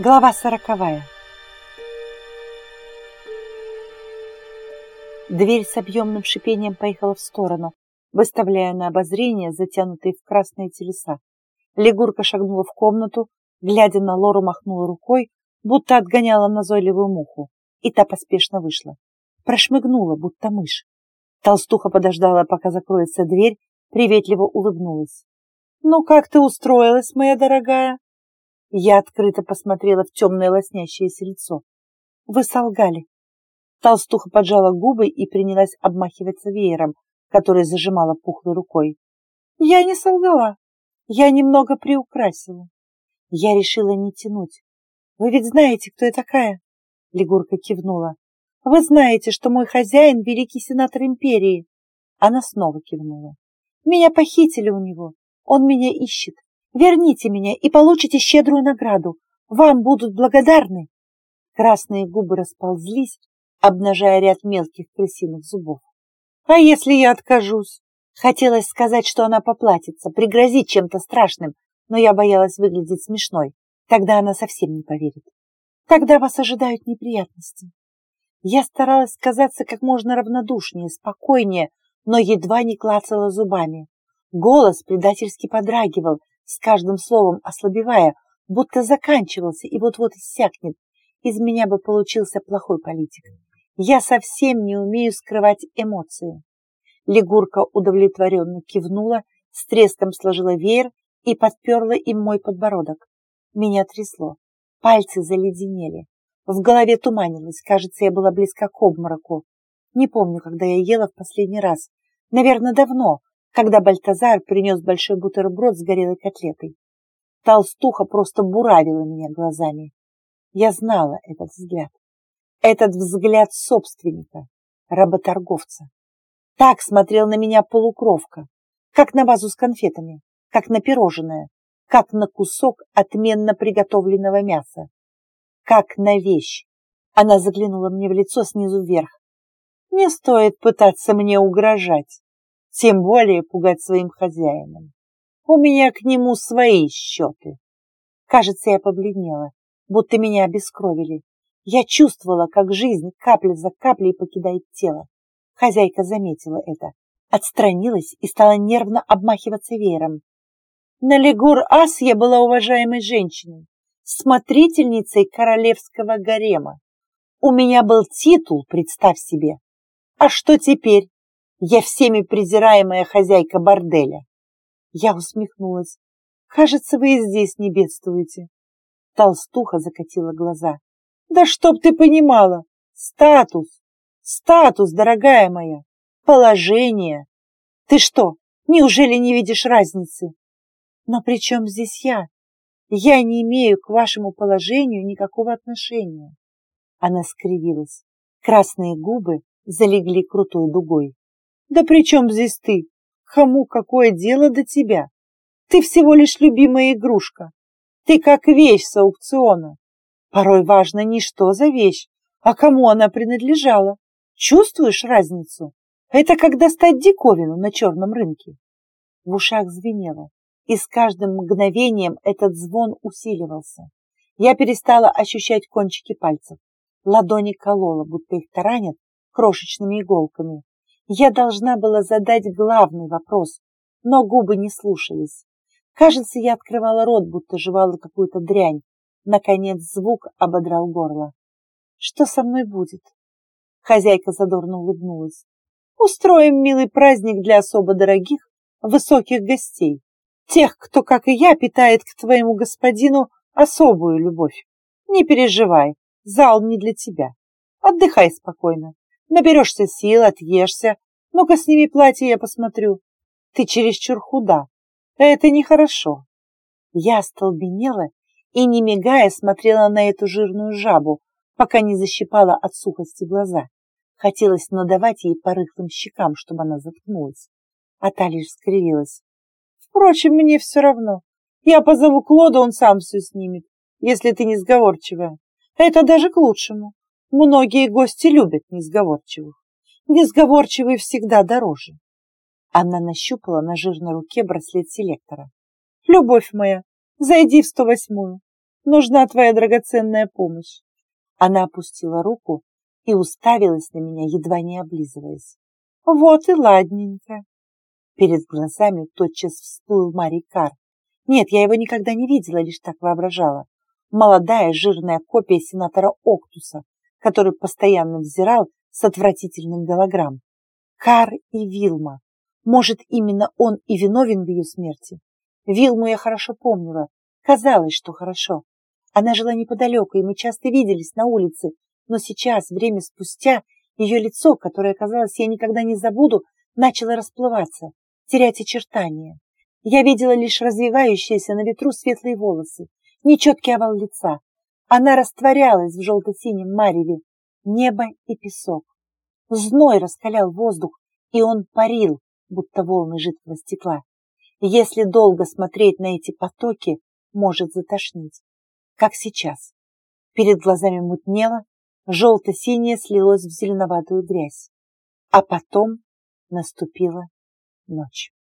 Глава сороковая. Дверь с объемным шипением поехала в сторону, выставляя на обозрение затянутые в красные телеса. Лягурка шагнула в комнату, глядя на Лору, махнула рукой, будто отгоняла назойливую муху, и та поспешно вышла. Прошмыгнула, будто мышь. Толстуха подождала, пока закроется дверь, приветливо улыбнулась. «Ну, как ты устроилась, моя дорогая?» Я открыто посмотрела в темное лоснящееся лицо. Вы солгали. Толстуха поджала губы и принялась обмахиваться веером, который зажимала пухлой рукой. Я не солгала. Я немного приукрасила. Я решила не тянуть. Вы ведь знаете, кто я такая? Лягурка кивнула. Вы знаете, что мой хозяин — великий сенатор империи. Она снова кивнула. Меня похитили у него. Он меня ищет. Верните меня и получите щедрую награду. Вам будут благодарны. Красные губы расползлись, обнажая ряд мелких крысиных зубов. А если я откажусь? Хотелось сказать, что она поплатится, пригрозит чем-то страшным, но я боялась выглядеть смешной. Тогда она совсем не поверит. Тогда вас ожидают неприятности. Я старалась казаться как можно равнодушнее, спокойнее, но едва не клацала зубами. Голос предательски подрагивал, с каждым словом ослабевая, будто заканчивался и вот-вот иссякнет. Из меня бы получился плохой политик. Я совсем не умею скрывать эмоции. Лягурка удовлетворенно кивнула, с треском сложила веер и подперла им мой подбородок. Меня трясло. Пальцы заледенели. В голове туманилось. Кажется, я была близка к обмороку. Не помню, когда я ела в последний раз. Наверное, давно, когда Бальтазар принес большой бутерброд с горелой котлетой. Толстуха просто буравила меня глазами. Я знала этот взгляд. Этот взгляд собственника, работорговца. Так смотрел на меня полукровка, как на вазу с конфетами, как на пирожное, как на кусок отменно приготовленного мяса, как на вещь. Она заглянула мне в лицо снизу вверх. Не стоит пытаться мне угрожать тем более пугать своим хозяином. У меня к нему свои счеты. Кажется, я побледнела, будто меня обескровили. Я чувствовала, как жизнь капля за каплей покидает тело. Хозяйка заметила это, отстранилась и стала нервно обмахиваться веером. На Легур-Ас я была уважаемой женщиной, смотрительницей королевского гарема. У меня был титул, представь себе. А что теперь? Я всеми презираемая хозяйка борделя. Я усмехнулась. Кажется, вы и здесь не бедствуете. Толстуха закатила глаза. Да чтоб ты понимала! Статус! Статус, дорогая моя! Положение! Ты что, неужели не видишь разницы? Но при чем здесь я? Я не имею к вашему положению никакого отношения. Она скривилась. Красные губы залегли крутой дугой. Да при чем здесь ты? Кому какое дело до тебя? Ты всего лишь любимая игрушка. Ты как вещь с аукциона. Порой важно не что за вещь, а кому она принадлежала. Чувствуешь разницу? Это как достать диковину на черном рынке. В ушах звенело, и с каждым мгновением этот звон усиливался. Я перестала ощущать кончики пальцев. Ладони колола, будто их таранят крошечными иголками. Я должна была задать главный вопрос, но губы не слушались. Кажется, я открывала рот, будто жевала какую-то дрянь. Наконец звук ободрал горло. Что со мной будет? Хозяйка задорно улыбнулась. Устроим милый праздник для особо дорогих, высоких гостей. Тех, кто, как и я, питает к твоему господину особую любовь. Не переживай, зал не для тебя. Отдыхай спокойно. Наберешься сил, отъешься. Ну-ка, сними платье, я посмотрю. Ты чересчур худа. Это нехорошо. Я остолбенела и, не мигая, смотрела на эту жирную жабу, пока не защипала от сухости глаза. Хотелось надавать ей по рыхлым щекам, чтобы она заткнулась. А та лишь скривилась. Впрочем, мне все равно. Я позову Клода, он сам все снимет, если ты не сговорчивая. Это даже к лучшему. Многие гости любят несговорчивых. Несговорчивые всегда дороже. Она нащупала на жирной руке браслет селектора. «Любовь моя, зайди в сто восьмую. нужна твоя драгоценная помощь. Она опустила руку и уставилась на меня, едва не облизываясь. Вот и ладненько. Перед глазами тотчас всплыл Мари Кар. Нет, я его никогда не видела, лишь так воображала. Молодая жирная копия сенатора Октуса, который постоянно взирал с отвратительным голограмм. Кар и Вилма. Может, именно он и виновен в ее смерти? Вилму я хорошо помнила. Казалось, что хорошо. Она жила неподалеку, и мы часто виделись на улице. Но сейчас, время спустя, ее лицо, которое, казалось, я никогда не забуду, начало расплываться, терять очертания. Я видела лишь развивающиеся на ветру светлые волосы, нечеткий овал лица. Она растворялась в желто-синем мареве, небо и песок. Зной раскалял воздух, и он парил, будто волны жидкого стекла. Если долго смотреть на эти потоки, может затошнить. Как сейчас. Перед глазами мутнело, желто-синее слилось в зеленоватую грязь. А потом наступила ночь.